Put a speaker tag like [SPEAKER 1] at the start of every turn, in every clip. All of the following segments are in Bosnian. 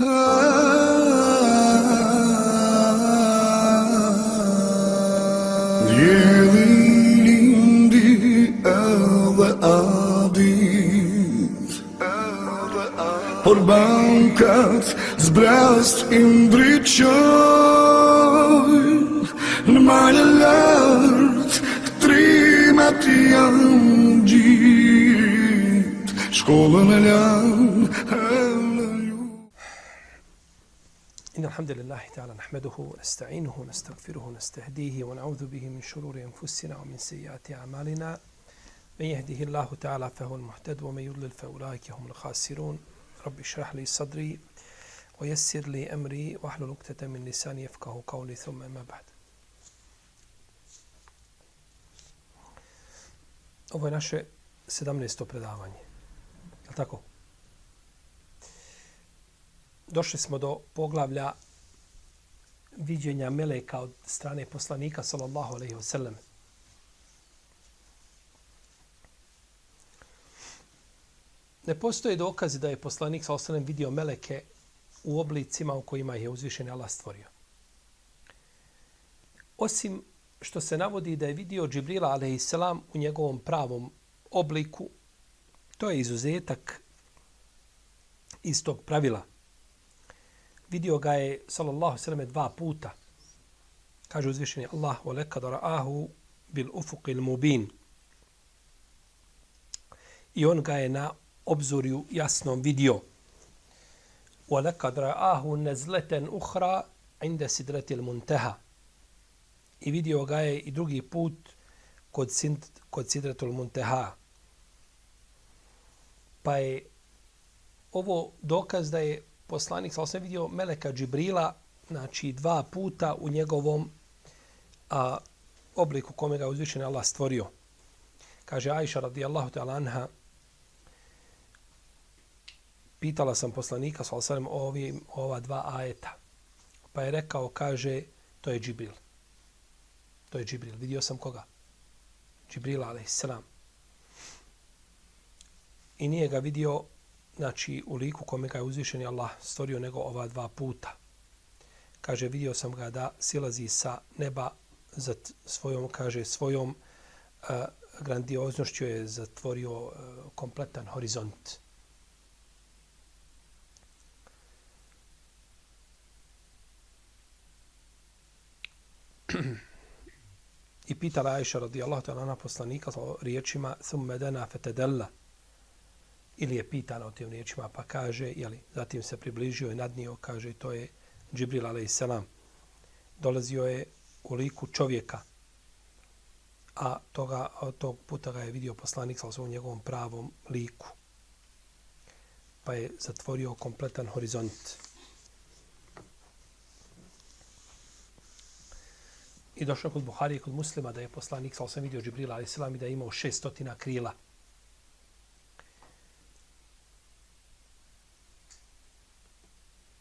[SPEAKER 1] Por bankat zbrast indriqoj Në malë lartë Trimat janë gjitë Shkollën e lanë
[SPEAKER 2] إن الحمد لله تعالى نحمده ونستعينه ونستغفره ونستهديه ونعوذ به من شرور أنفسنا ومن سيئات أعمالنا من يهده الله تعالى فهو المهتد ومن يضلل فأولئك هم الخاسرون رب اشرح لي صدري ويسر لي أمري واحلل عقدة من لساني يفقهوا قولي ثم ما بعد Ovo je naše 17. predavanje. Je tako? Došli smo do poglavlja viđenja meleka od strane poslanika sallallahu alejhi ve sellem. Ne postoje dokazi da je poslanik sallallahu alejhi ve sellem vidio meleke u oblicima u kojima je uzvišen Allah stvorio. Osim što se navodi da je vidio Džibrila a.s. u njegovom pravom obliku, to je izuzetak iz tog pravila vidio ga je sallallahu sallam dva puta. Kaže uzvišeni Allah, wa lekad ra'ahu bil ufuqil mubin. I on ga je na obzorju jasnom vidio. Wa lekad ra'ahu nezleten uhra inda sidratil munteha. I vidio ga je i drugi put kod, sind, kod sidratul munteha. Pa je ovo dokaz da je poslanik sa osam vidio Meleka Džibrila, znači dva puta u njegovom a, obliku kome ga uzvišen Allah stvorio. Kaže Ajša radijallahu ta'ala anha, pitala sam poslanika sa osam o ovim, ova dva ajeta. Pa je rekao, kaže, to je Džibril. To je Džibril. Vidio sam koga? Džibrila, alaihissalam. I nije ga vidio znači u liku kome ga je uzvišeni Allah stvorio nego ova dva puta. Kaže, vidio sam ga da silazi sa neba za svojom, kaže, svojom uh, grandioznošću je zatvorio uh, kompletan horizont. I pitala Aisha radijallahu ta'ala na poslanika riječima thumme dana fetedella ili je pitana o tim riječima, pa kaže, jeli, zatim se približio i nadnio, kaže, to je Džibril a.s. Dolazio je u liku čovjeka, a toga, od tog puta ga je vidio poslanik sa svom njegovom pravom liku. Pa je zatvorio kompletan horizont. I došao kod Buhari i kod muslima da je poslanik sa osam vidio Džibrila a.s. i da je imao šestotina krila.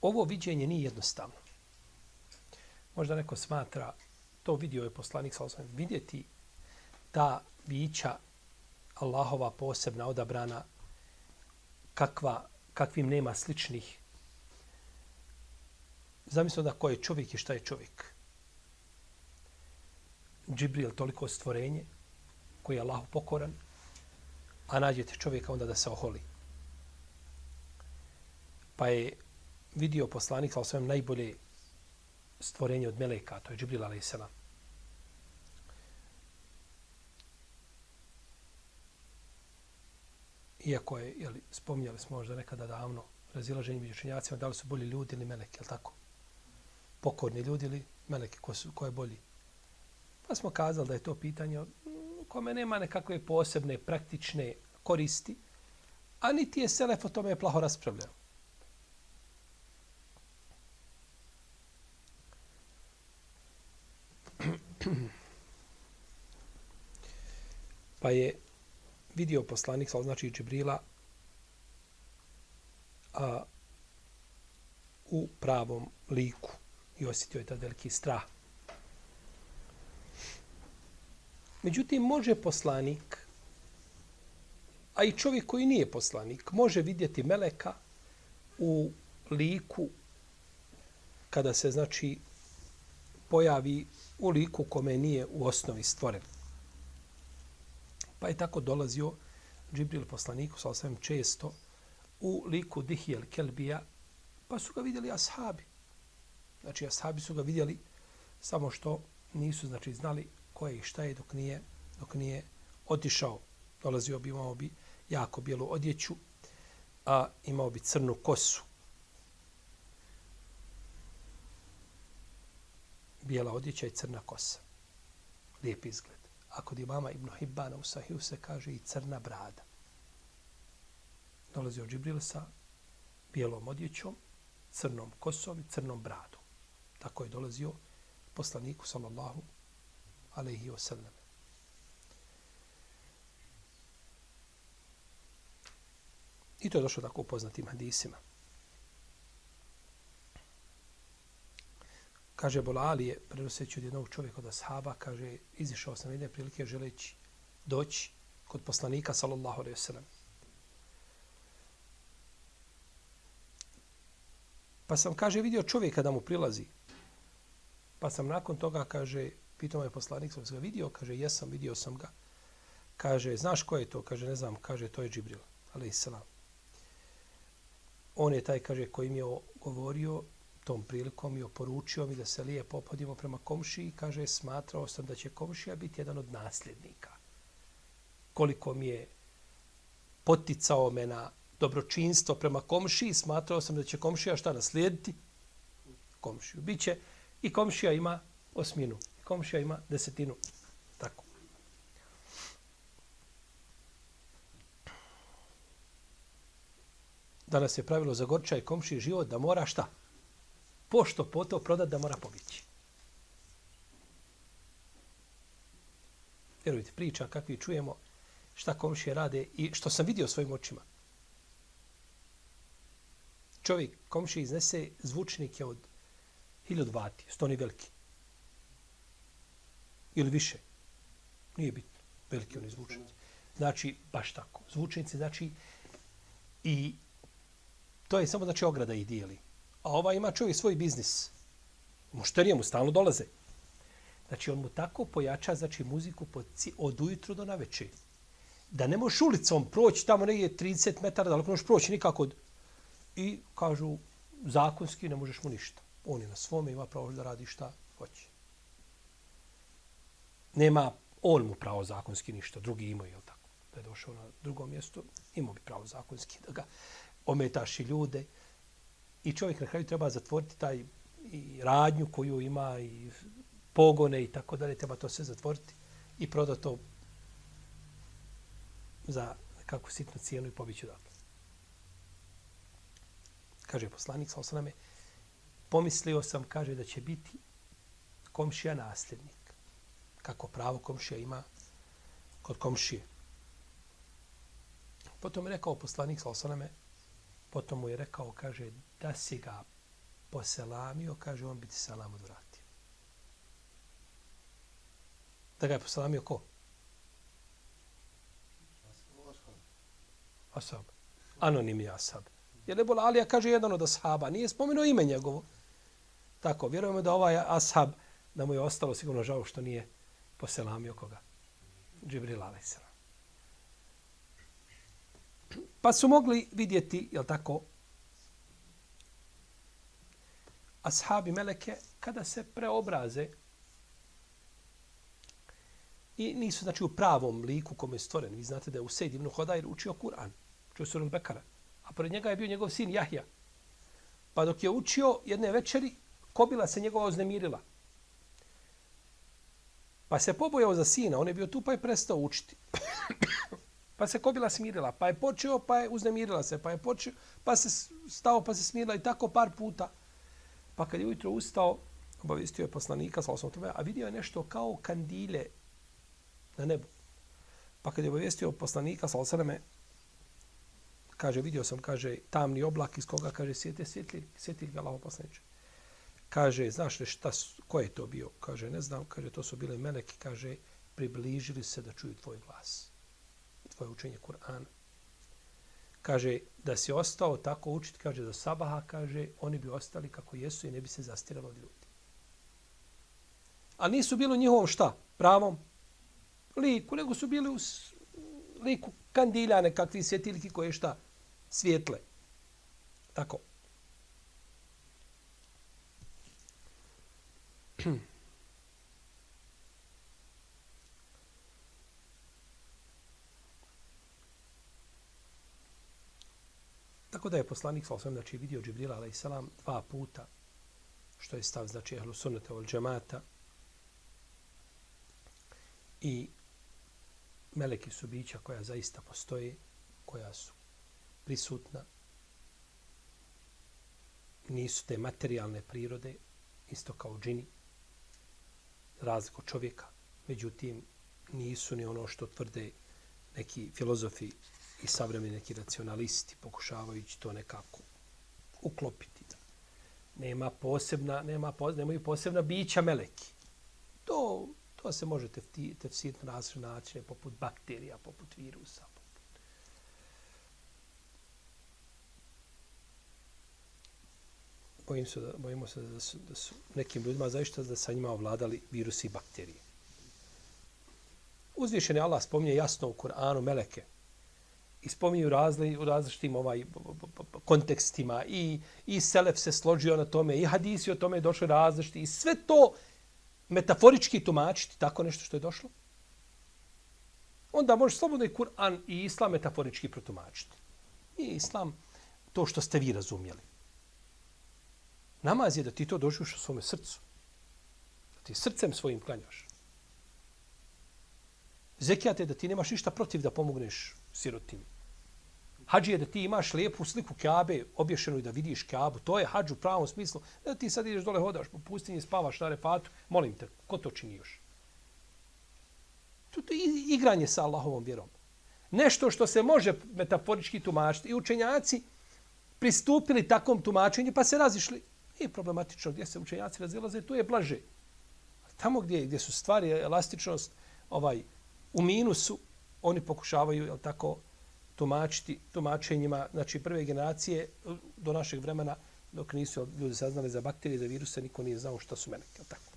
[SPEAKER 2] Ovo viđenje nije jednostavno. Možda neko smatra, to vidio je poslanik sa osvijem, vidjeti ta bića Allahova posebna odabrana, kakva, kakvim nema sličnih. Zamislimo da ko je čovjek i šta je čovjek. Džibril toliko stvorenje koji je Allahu pokoran, a nađete čovjeka onda da se oholi. Pa je vidio poslanik sa osvijem, najbolje stvorenje od Meleka, to je Džibril a.s. Iako je, jeli, spominjali smo možda nekada davno, razilaženje među učenjacima, da li su bolji ljudi ili meleki, je tako? Pokorni ljudi ili meleki, ko, su, ko je bolji? Pa smo kazali da je to pitanje mm, kome nema nekakve posebne praktične koristi, a niti je Selef o tome plaho raspravljao. Pa je vidio poslanik, znači Džibrila, a, u pravom liku i osjetio je taj veliki strah. Međutim, može poslanik, a i čovjek koji nije poslanik, može vidjeti Meleka u liku kada se znači pojavi u liku kome nije u osnovi stvoren. Pa je tako dolazio Džibril poslaniku sa osvijem često u liku Dihijel Kelbija, pa su ga vidjeli ashabi. Znači, ashabi su ga vidjeli samo što nisu znači znali ko je i šta je dok nije, dok nije otišao. Dolazio bi, imao bi jako bijelu odjeću, a imao bi crnu kosu. Bijela odjeća i crna kosa. Lijep izgled. A kod imama Ibn Hibbana u Sahiju se kaže i crna brada. Dolazio Džibrila sa bijelom odjećom, crnom kosom i crnom bradom. Tako je dolazio poslaniku sallallahu alaihi wa sallam. I to je došlo tako u poznatim hadisima. Kaže Bolali je, prenoseći od jednog čovjeka od ashaba, kaže, izišao sam jedne prilike želeći doći kod poslanika, sallallahu alaihi sallam. Pa sam, kaže, vidio čovjeka da mu prilazi. Pa sam nakon toga, kaže, pitao me poslanik, sam ga vidio, kaže, jesam, vidio sam ga. Kaže, znaš ko je to? Kaže, ne znam, kaže, to je Džibril, alaihi sallam on je taj, kaže, koji mi je govorio tom prilikom i oporučio mi da se lijepo opodimo prema komši i kaže, smatrao sam da će komšija biti jedan od nasljednika. Koliko mi je poticao me na dobročinstvo prema komši, smatrao sam da će komšija šta naslijediti? Komšiju. Biće i komšija ima osminu, i komšija ima desetinu. Tako. danas je pravilo za gorčaj komšiji komši život da mora šta? Pošto po to prodat da mora pobjeći. Vjerujte, priča kakvi čujemo šta komšije rade i što sam vidio svojim očima. Čovjek komšije iznese zvučnike od 1000 vati, stoni veliki. Ili više. Nije bitno. Veliki oni zvučnici. Znači, baš tako. Zvučnici, znači, i To je samo znači ograda i dijeli. A ova ima čovjek svoj biznis. Mušterije mu stalno dolaze. Znači on mu tako pojača znači muziku od ujutru do naveče. Da ne možeš ulicom proći tamo negdje 30 metara, da ne možeš proći nikako. I kažu zakonski ne možeš mu ništa. On je na svome, ima pravo da radi šta hoće. Nema on mu pravo zakonski ništa, drugi imaju, je tako? Da je došao na drugo mjesto, imao bi pravo zakonski da ga ometaš i ljude. I čovjek na kraju treba zatvoriti taj i radnju koju ima i pogone i tako dalje. Treba to sve zatvoriti i proda to za kakvu sitnu cijenu i pobiću dakle. Kaže poslanik, sa osaname, pomislio sam, kaže, da će biti komšija nasljednik. Kako pravo komšija ima kod komšije. Potom je rekao poslanik, sa osaname, Potom mu je rekao, kaže, da si ga poselamio, kaže, on bi ti selam odvratio. Da ga je poselamio ko? Asab. Anonimni Asab. Je li Alija, kaže, jedan od Ashaba. Nije spomenuo ime njegovo. Tako, vjerujemo da ovaj Ashab, da mu je ostalo sigurno žao što nije poselamio koga? Džibril Alisa. Pa su mogli vidjeti, jel tako, ashabi meleke kada se preobraze i nisu znači u pravom liku kome je stvoren. Vi znate da je Usaid ibn Hodair učio Kur'an, učio suru Bekara, a pored njega je bio njegov sin Jahja. Pa dok je učio jedne večeri, kobila se njegova oznemirila. Pa se pobojao za sina, on je bio tu pa je prestao učiti. Pa se kobila smirila, pa je počeo, pa je uznemirila se, pa je počeo, pa se stao, pa se smirila i tako par puta. Pa kad je ujutro ustao, obavistio je poslanika, sa osnovom tome, a vidio je nešto kao kandile na nebu. Pa kad je obavijestio poslanika, sa osnovom kaže, vidio sam, kaže, tamni oblak iz koga, kaže, sjete svjetli, svjetli ga lavo poslaniče. Kaže, znaš li šta, ko je to bio? Kaže, ne znam, kaže, to su bile meleki, kaže, približili se da čuju tvoj glas svoje učenje Kur'ana. kaže, da si ostao tako učit, kaže, do sabaha, kaže, oni bi ostali kako jesu i ne bi se zastiralo od ljudi. A nisu bili u njihovom šta? Pravom liku, nego su bili u liku kandilja nekakvi svjetiljki koje šta? Svjetle. Tako. Tako da je poslanik sa osvijem, znači vidio Džibrila a.s. dva puta, što je stav, znači ehlu sunnata ol džemata. I meleki su bića koja zaista postoje, koja su prisutna. Nisu te materijalne prirode, isto kao džini, razliku čovjeka. Međutim, nisu ni ono što tvrde neki filozofi i savremeni neki racionalisti pokušavajući to nekako uklopiti. Nema posebna, nema, nemaju posebna bića meleki. To, to se može tefsiriti na različne načine, poput bakterija, poput virusa. Poput... Bojim se da, bojimo se da su, da su nekim ljudima zaista da sa njima ovladali virusi i bakterije. Uzvišen je Allah spominje jasno u Kur'anu meleke, i spominju razli, u različitim ovaj, kontekstima i, i Selef se složio na tome i hadisi o tome je došli različiti i sve to metaforički tumačiti tako nešto što je došlo. Onda može slobodno i Kur'an i Islam metaforički protumačiti. I Islam to što ste vi razumjeli. Namaz je da ti to doživiš u svome srcu. Da ti srcem svojim klanjaš. Zekijat je da ti nemaš ništa protiv da pomogneš sirotini. Hadži je da ti imaš lijepu sliku Kabe, obješenu i da vidiš Kabu. To je hadž u pravom smislu. Da ti sad ideš dole, hodaš po pustinji, spavaš na refatu. Molim te, ko to čini još? To je igranje sa Allahovom vjerom. Nešto što se može metaforički tumačiti. I učenjaci pristupili takvom tumačenju pa se razišli. I problematično gdje se učenjaci razilaze, to je blaže. Tamo gdje, gdje su stvari, elastičnost, ovaj, u minusu, oni pokušavaju, jel tako, tumačiti tumačenjima, znači prve generacije eh, do našeg vremena, dok nisu ljudi saznali za bakterije, za viruse, niko nije znao šta su meneke. Tako.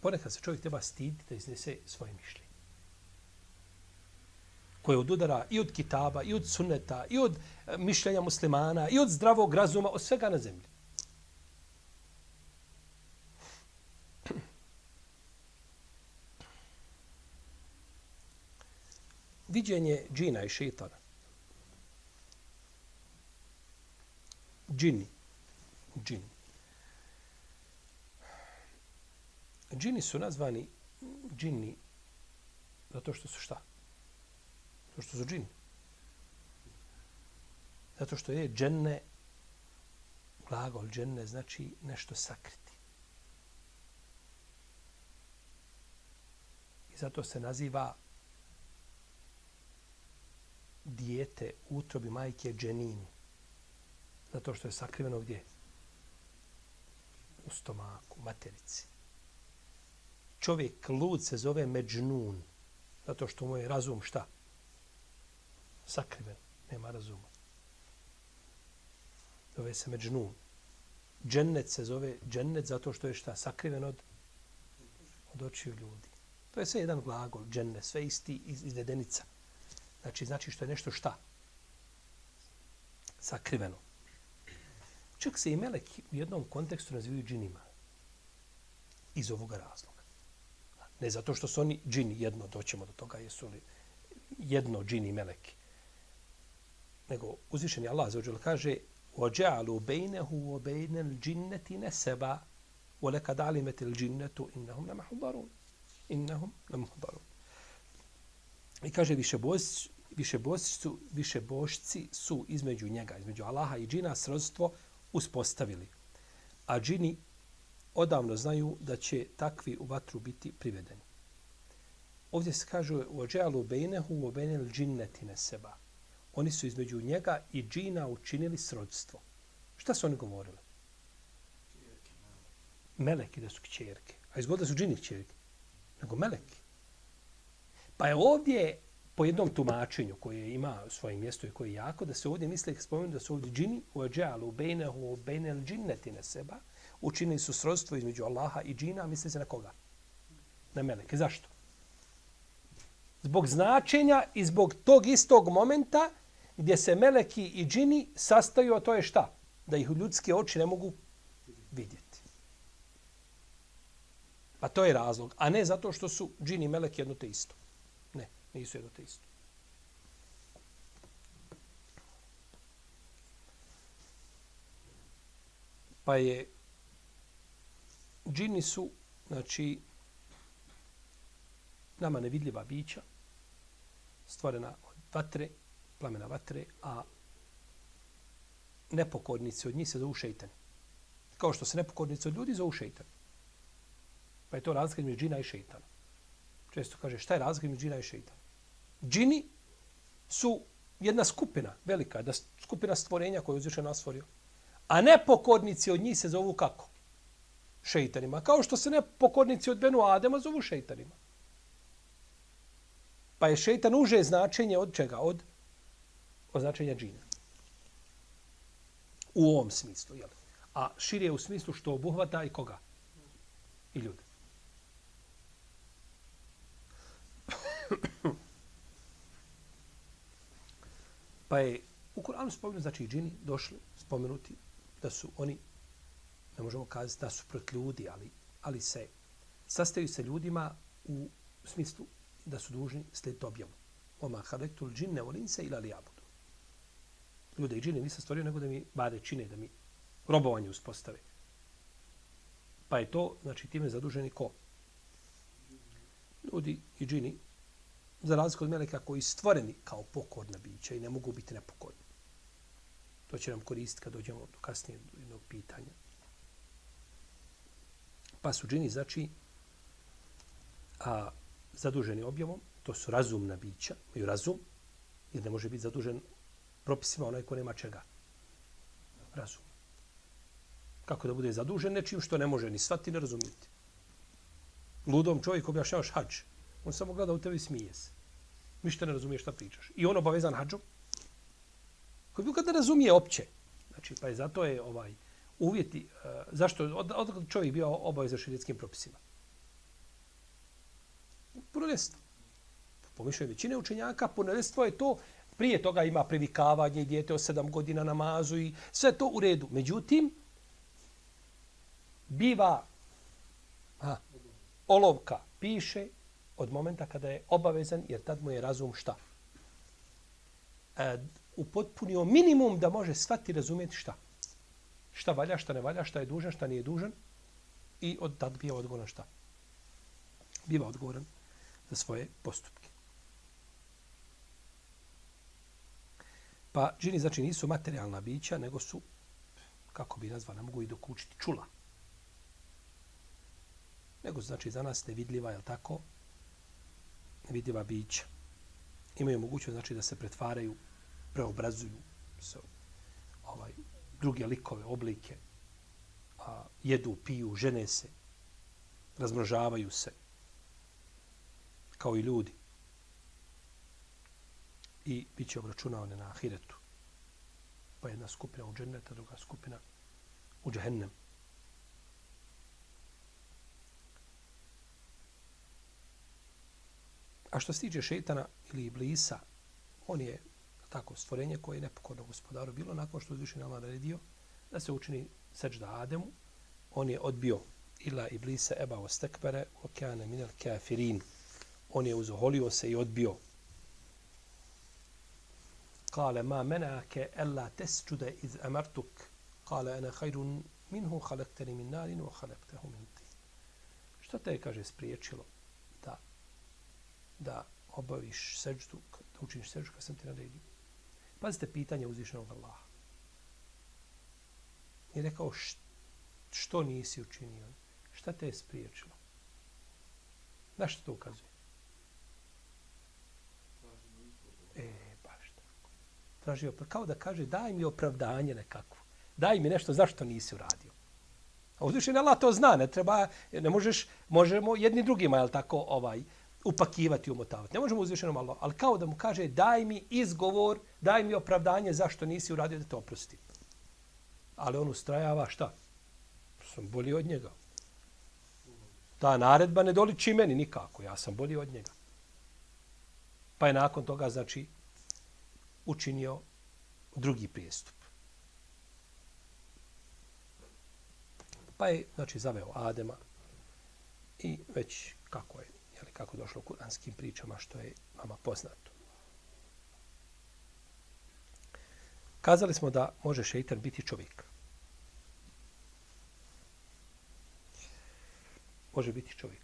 [SPEAKER 2] Ponekad se čovjek treba stiditi da iznese svoje mišljenje. Koje odudara i od kitaba, i od sunneta, i od eh, mišljenja muslimana, i od zdravog razuma, od svega na zemlji. Viđenje džina i šeitana. Džini. Džini. Džini su nazvani džini zato što su šta? Zato što su džini. Zato što je dženne, glagol dženne znači nešto sakriti. I zato se naziva dijete u utrobi majke dženin. Zato što je sakriveno gdje? U stomaku, materici. Čovjek lud se zove međnun. Zato što mu je razum šta? Sakriven. Nema razuma. Zove se međnun. Džennet se zove džennet zato što je šta? Sakriven od, od očiju ljudi. To je sve jedan glagol, dženne, sve isti izvedenica. Znači, znači što je nešto šta? Sakriveno. Čak se i meleki u jednom kontekstu nazivaju džinima. Iz ovoga razloga. Ne zato što su oni džini, jedno, doćemo do toga, jesu li jedno džini meleki. Nego uzvišeni Allah za ođel kaže وَجَعَلُوا بَيْنَهُ وَبَيْنَ الْجِنَّةِ نَسَبًا وَلَكَدْ عَلِمَتِ الْجِنَّةُ إِنَّهُمْ لَمَحُضَرُونَ إِنَّهُمْ لَمَحُضَرُونَ I kaže više božci, više božci su, više bošci su između njega, između Allaha i džina srodstvo uspostavili. A džini odavno znaju da će takvi u vatru biti privedeni. Ovdje se kaže u ođealu bejnehu u obenel džinneti seba. Oni su između njega i džina učinili srodstvo. Šta su oni govorili? Meleki da su kćerke. A izgleda su džini kćerke. Nego meleki. Pa je ovdje po jednom tumačenju koje ima svoje mjesto i koje je jako, da se ovdje misle, spomenu da su ovdje džini, u ađalu, bejnehu, bejnel džinneti na seba, učinili su srodstvo između Allaha i džina, misli se na koga? Na meleke. Zašto? Zbog značenja i zbog tog istog momenta gdje se meleki i džini sastaju, a to je šta? Da ih ljudske oči ne mogu vidjeti. Pa to je razlog. A ne zato što su džini i meleki jedno te isto. Nisu jedno te isto. Pa je džini su, znači, nama nevidljiva bića, stvorena od vatre, plamena vatre, a nepokornici od njih se zovu šeitani. Kao što se nepokornici od ljudi zovu šeitani. Pa je to razlika između džina i šeitana. Često kaže, šta je razlika između džina i šeitana? Džini su jedna skupina, velika, da skupina stvorenja koju je uzvišen nas stvorio. A nepokornici od njih se zovu kako? Šeitanima. Kao što se nepokornici od Benu Adema zovu šeitanima. Pa je šeitan uže značenje od čega? Od, od značenja džina. U ovom smislu. Jel? A širije u smislu što obuhvata i koga? I ljude. pa je u Kur'anu spomenuti, znači džini došli spomenuti da su oni, ne možemo kazati da su prot ljudi, ali, ali se sastaju se ljudima u smislu da su dužni slijediti objavu. Oma halektul džinne volince ila li abudu. Ljude i džine nisam stvorio nego da mi bade čine, da mi robovanje uspostave. Pa je to, znači, time zaduženi ko? Ljudi i džini, za razliku od meleka koji stvoreni kao pokorna bića i ne mogu biti nepokorni. To će nam koristiti kad dođemo do kasnije do jednog pitanja. Pa su džini, znači, a, zaduženi objavom, to su razumna bića, imaju razum, jer ne može biti zadužen propisima onaj ko nema čega. Razum. Kako da bude zadužen nečim što ne može ni svati, ni razumjeti. Ludom čovjek objašnjavaš hađ. On samo gleda u tebe i smije se. Ništa ne razumije šta pričaš. I on obavezan hađom. Koji bi kada razumije opće. Znači, pa je zato je ovaj uvjeti, uh, zašto, od, od, čovjek bio obavezan širijetskim propisima? Punolestvo. Po mišljenju većine učenjaka, punolestvo je to, prije toga ima privikavanje, dijete od sedam godina namazu i sve to u redu. Međutim, biva a, olovka piše od momenta kada je obavezan, jer tad mu je razum šta? E, upotpunio minimum da može svati razumjeti šta? Šta valja, šta ne valja, šta je dužan, šta nije dužan. I od tad bio odgovoran šta? Biva odgovoran za svoje postupke. Pa džini znači nisu materijalna bića, nego su, kako bi nazvali, ne mogu i dokučiti, čula. Nego znači za nas nevidljiva, je tako? Nevidljiva bića. Imaju mogućnost znači da se pretvaraju, preobrazuju se ovaj, druge likove, oblike, a, jedu, piju, žene se, razmnožavaju se, kao i ljudi. I bit će obračunavane na ahiretu. Pa jedna skupina u dženneta, druga skupina u džahennem. A što se tiče šetana ili iblisa, on je tako stvorenje koje je nepokorno gospodaru bilo nakon što uzviši Allah naredio da se učini seđda Ademu. On je odbio ila iblisa eba ostekbere o kane minel kafirin on je uzoholio se i odbio. Kale ma menake ella tesčude iz amartuk. Kale ene hajrun minhu halekteni min narin o halektehu min ti. Što te je, kaže, spriječilo da obaviš seđdu, da učiniš seđdu kad sam ti naredio? Pazite pitanje uzvišenog Allaha. I rekao, što nisi učinio? Šta te je spriječilo? Na što to ukazuje? E, baš tako. Tražio, kao da kaže, daj mi opravdanje nekako. Daj mi nešto, zašto nisi uradio? A uzvišen Allah to zna, ne treba, ne možeš, možemo jedni drugima, jel tako, ovaj, upakivati, umotavati. Ne možemo uzvišenom Allah, ali kao da mu kaže daj mi izgovor, daj mi opravdanje zašto nisi uradio da te oprosti. Ali on ustrajava šta? Sam bolji od njega. Ta naredba ne doliči meni nikako. Ja sam bolji od njega. Pa je nakon toga, znači, učinio drugi prijestup. Pa je, znači, zaveo Adema i već kako je, jeli, kako došlo u kuranskim pričama, što je vama poznato. Kazali smo da može šeitan biti čovjek. Može biti čovjek.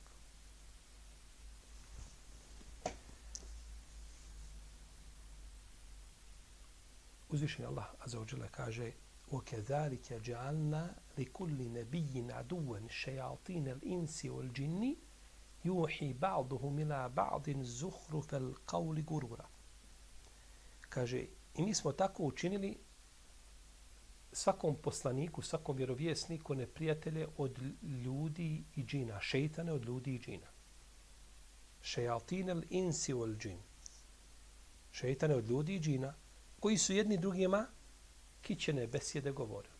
[SPEAKER 2] Uzvišen Allah Azza wa Jalla kaže وَكَذَلِكَ جَعَلْنَا لِكُلِّ نَبِيِّنْ عَدُوًا شَيَاطِينَ الْإِنْسِ وَالْجِنِّ juhi ba'duhu mila ba'din zuhru fel qavli gurura. Kaže, i mi smo tako učinili svakom poslaniku, svakom vjerovjesniku neprijatelje od ljudi i džina, šeitane od ljudi i džina. Šejaltinel insi ol džin. Šeitane od ljudi i džina, koji su jedni drugima kićene besjede govorili.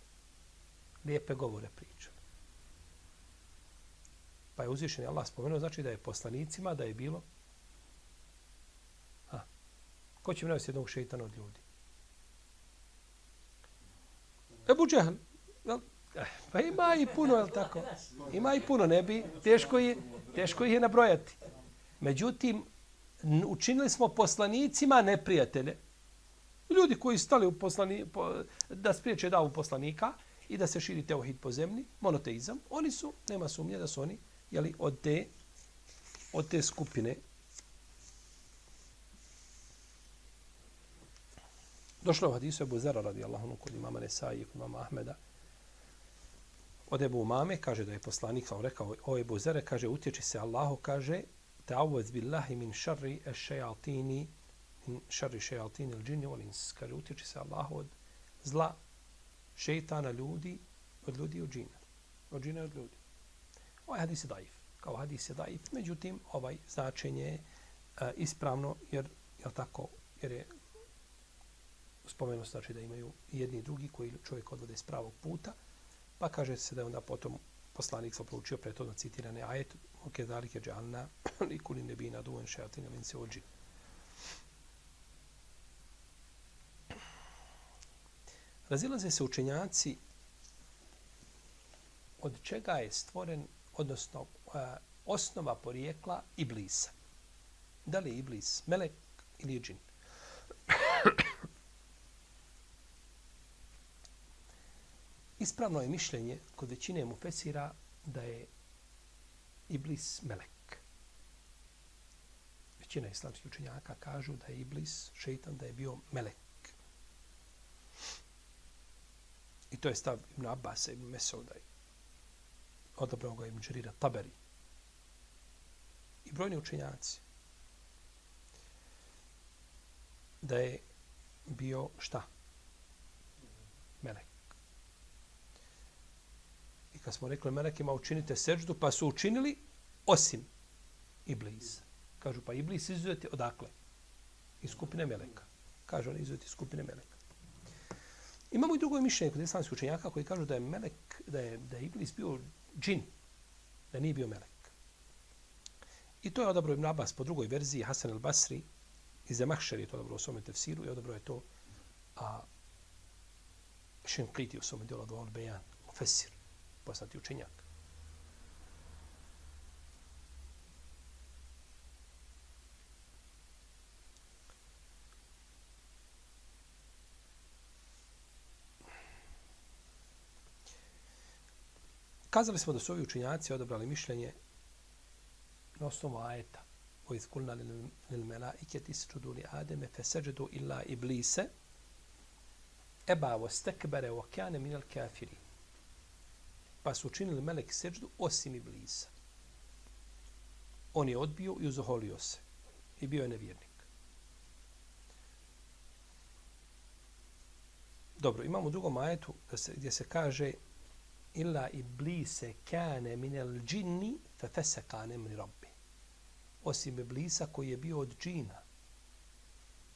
[SPEAKER 2] Lijepe govore pričaju. Pa je uzvišen Allah spomenuo, znači da je poslanicima, da je bilo a, ko će mi navesti jednog šeitana od ljudi? Ebu Džehl. Eh, pa ima i puno, je tako? Ima i puno, ne bi, teško je, teško je nabrojati. Međutim, učinili smo poslanicima neprijatelje. Ljudi koji stali u poslani, po, da spriječe davu poslanika i da se širi teohid po zemlji, monoteizam, oni su, nema sumnje da su oni jeli, od, te, od te skupine. Došlo je u hadisu Ebu Zara radijallahu anhu kod imama Nesai i kod imama Ahmeda. Od Ebu Mame kaže da je poslanik kao rekao o Ebu Zara, kaže utječi se Allahu, kaže ta'awaz billahi min šarri es šejatini min šarri šejatin il džini wal ins. Kaže, utječi se Allah od zla šeitana ljudi, od ljudi i od džina. Od džina i od ljudi. Ovaj hadis je daif. Kao hadis je daif. Međutim, ovaj značenje je uh, ispravno, jer, je tako, jer je spomenu znači da imaju jedni i drugi koji čovjek odvode s pravog puta, pa kaže se da je onda potom poslanik sa proučio prethodno citirane ajet, ok, dalike džalna, i kuli nebina duen šeatina min se ođi. Razilaze se učenjaci od čega je stvoren, odnosno uh, osnova porijekla Iblisa. Da li je Iblis melek ili je džin? Ispravno je mišljenje kod većine mu fesira da je Iblis melek. Većina islamskih učenjaka kažu da je Iblis, šeitan, da je bio melek. I to je stav Ibn Abbas, Ibn Mesouda i odabrao ga Ibn Đerira Taberi. I brojni učenjaci da je bio šta? Melek. I kad smo rekli Melekima učinite seždu, pa su učinili osim Iblisa. Kažu pa Iblis izuzeti odakle? Iz skupine Meleka. Kažu oni izuzeti iz skupine Meleka. Imamo i drugo mišljenje kod islamskih učenjaka koji kažu da je melek, da je, da je Iblis bio džin, da nije bio melek. I to je odabro Ibn Abbas po drugoj verziji Hasan al-Basri iz Zemahšer je to odabro u svome tefsiru i odabro je to a, Šenkliti u svome djelu Adval Bejan, u Fesir, poznati učenjak. Kazali smo da su ovi učinjaci odabrali mišljenje na osnovu ajeta o izkulna lil melaiketi sčudu li ademe fe seđedu illa iblise eba vo stekbere o kjane minel kafiri. Pa su učinili melek seđdu osim iblisa. On je odbio i uzoholio se. I bio je nevjernik. Dobro, imamo u drugom ajetu da se, gdje se kaže illa iblise kane minel džinni fe feseka nemri rabbi. osim Iblisa koji je bio od džina,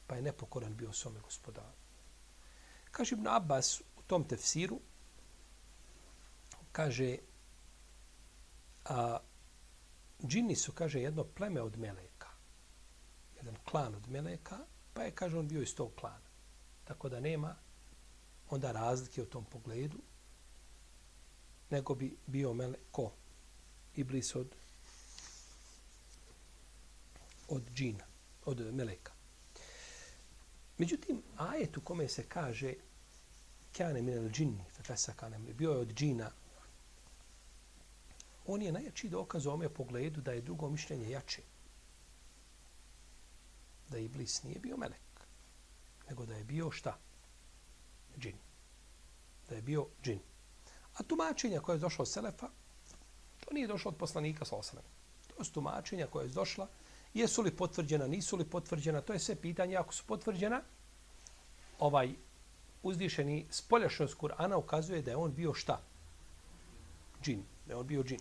[SPEAKER 2] pa je nepokoran bio svome gospodaru. Kaže Ibn Abbas u tom tefsiru, kaže, a, džini su, kaže, jedno pleme od meleka. Jedan klan od meleka, pa je, kaže, on bio iz tog klana. Tako da nema onda razlike u tom pogledu, nego bi bio mele, ko? Iblis od od džina, od meleka. Međutim, ajet u kome se kaže kjane minel džinni, fefesa kane bio je od džina, on je najjači dokaz u ome pogledu da je drugo mišljenje jače. Da Iblis nije bio melek, nego da je bio šta? Džin. Da je bio džin. A tumačenja koje je došlo od Selefa, to nije došlo od poslanika sa osanem. To su tumačenja koje je došla Jesu li potvrđena, nisu li potvrđena, to je sve pitanje. Ako su potvrđena, ovaj uzdišeni spoljašnost Kur'ana ukazuje da je on bio šta? Džin. Da je on bio džin.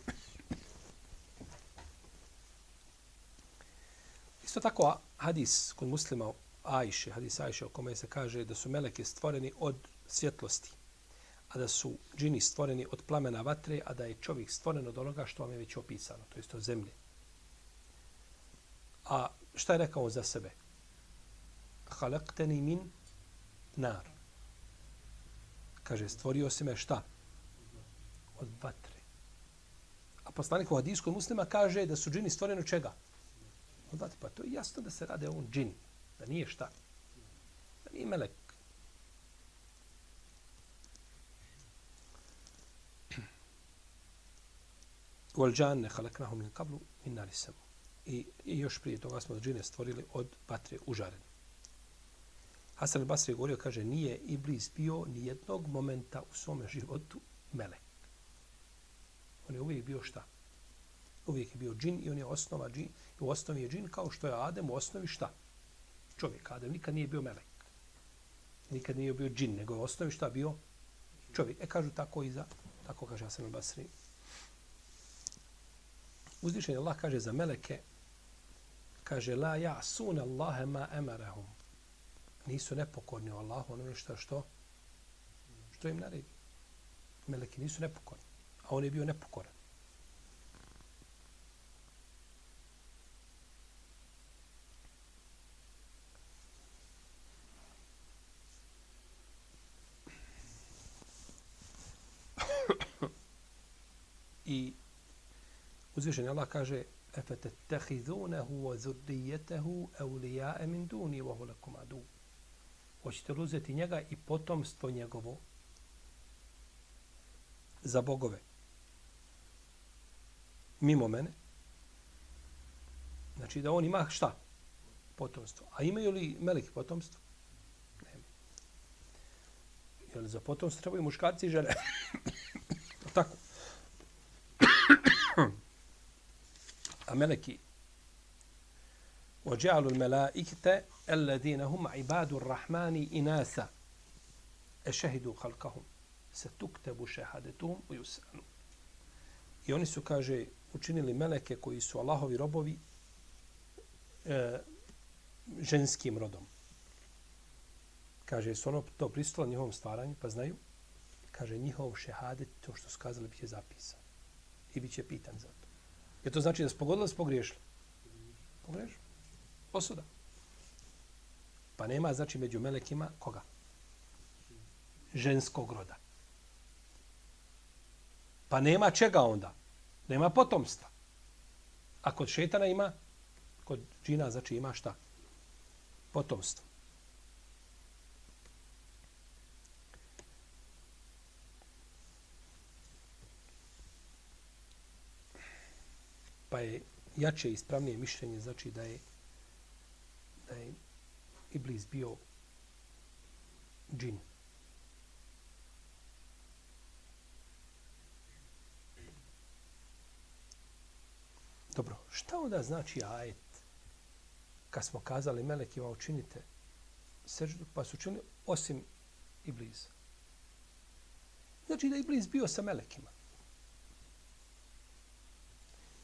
[SPEAKER 2] Isto tako hadis kod muslima Ajše, hadis Ajše o kome se kaže da su meleke stvoreni od svjetlosti, a da su džini stvoreni od plamena vatre, a da je čovjek stvoren od onoga što vam je već opisano, to jest od zemlje. A šta je rekao za sebe? Halakteni min nar. Kaže, stvorio si me šta? Od vatre. A poslanik u hadijskoj muslima kaže da su džini stvoreni od čega? Od vatre. Pa to je jasno da se rade on džin. Da nije šta? Da nije melek. Wal džanne halaknahu min kablu min nari samu i, i još prije toga smo džine stvorili od vatre užarene. Hasan al-Basri govorio, kaže, nije Iblis bio ni jednog momenta u svome životu melek. On je uvijek bio šta? Uvijek je bio džin i on je osnova džin. I u osnovi je džin kao što je Adem u osnovi šta? Čovjek. Adem nikad nije bio melek. Nikad nije bio džin, nego je u osnovi šta bio? Čovjek. E kažu tako i za, tako kaže Hasan al-Basri. Uzvišen Allah kaže za meleke, kaže la ja sun Allahe ma emarahum. Nisu nepokorni Allah, Allahu, ono što što što im naredi. Meleki nisu nepokorni, a on je bio nepokoran. I Uzvišen Allah kaže أَفَتَتَّخِذُونَهُ وَذُرِّيَّتَهُ أَوْلِيَاءَ مِنْ دُونِي وَهُ لَكُمْ عَدُوُ Hoćete li uzeti njega i potomstvo njegovo za bogove mimo mene? Znači da on ima šta? Potomstvo. A imaju li meleki potomstvo? Nema. Jer za potomstvo trebaju muškarci i žene. Tako. a meleki وجعلوا الملائكة الذين هم عباد الرحمن إناثا أشهدوا خلقهم ستكتب شهادتهم ويسألوا I oni su, kaže, učinili meleke koji su Allahovi robovi e, ženskim rodom. Kaže, su ono to pristalo njihovom stvaranju, pa znaju, kaže, njihov šehadet, to što su kazali, bit će zapisan. I bit će pitan za to. Je to znači da se pogodili da se. Osuda. Pa nema, znači, među melekima koga? Ženskog roda. Pa nema čega onda? Nema potomstva. A kod šetana ima, kod džina, znači, ima šta? Potomstvo. Pa je jače i ispravnije mišljenje, znači da je, da je Iblis bio džin. Dobro, šta onda znači ajet kad smo kazali melekima učinite seždu, pa su učinili osim Iblisa? Znači da je Iblis bio sa melekima.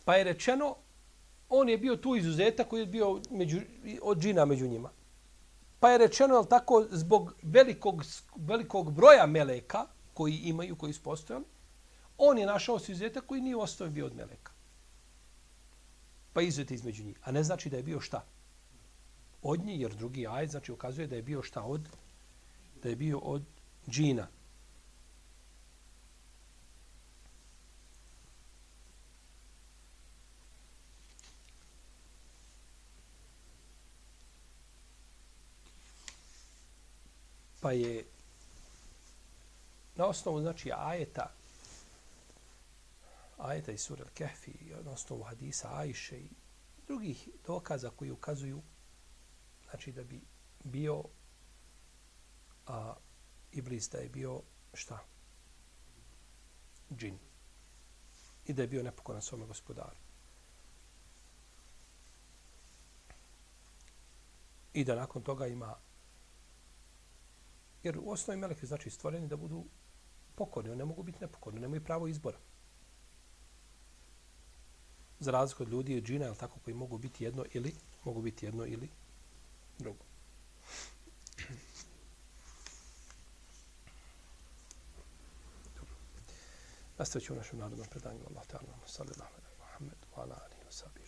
[SPEAKER 2] Pa je rečeno on je bio tu izuzetak koji je bio među, od džina među njima. Pa je rečeno, je tako, zbog velikog, velikog broja meleka koji imaju, koji su postojali, on je našao se izuzetak koji nije ostao bio od meleka. Pa izuzeta između njih. A ne znači da je bio šta? Od njih, jer drugi aj znači ukazuje da je bio šta od? Da je bio od džina. Pa je na osnovu znači ajeta ajeta iz sura Al-Kahfi na osnovu hadisa Ajše i drugih dokaza koji ukazuju znači da bi bio a, Iblis da je bio šta? Džin. I da je bio nepokoran svome gospodaru. I da nakon toga ima Jer u osnovi meleki znači stvoreni da budu pokorni, oni ne mogu biti nepokorni, nemaju pravo izbora. Za razliku od ljudi i džina, ali tako, koji mogu biti jedno ili, mogu biti jedno ili drugo. Nastavit ću u našem narodnom predanju. Allah ta'ala, sallallahu alaihi wa sallam, wa ala alihi wa sallam.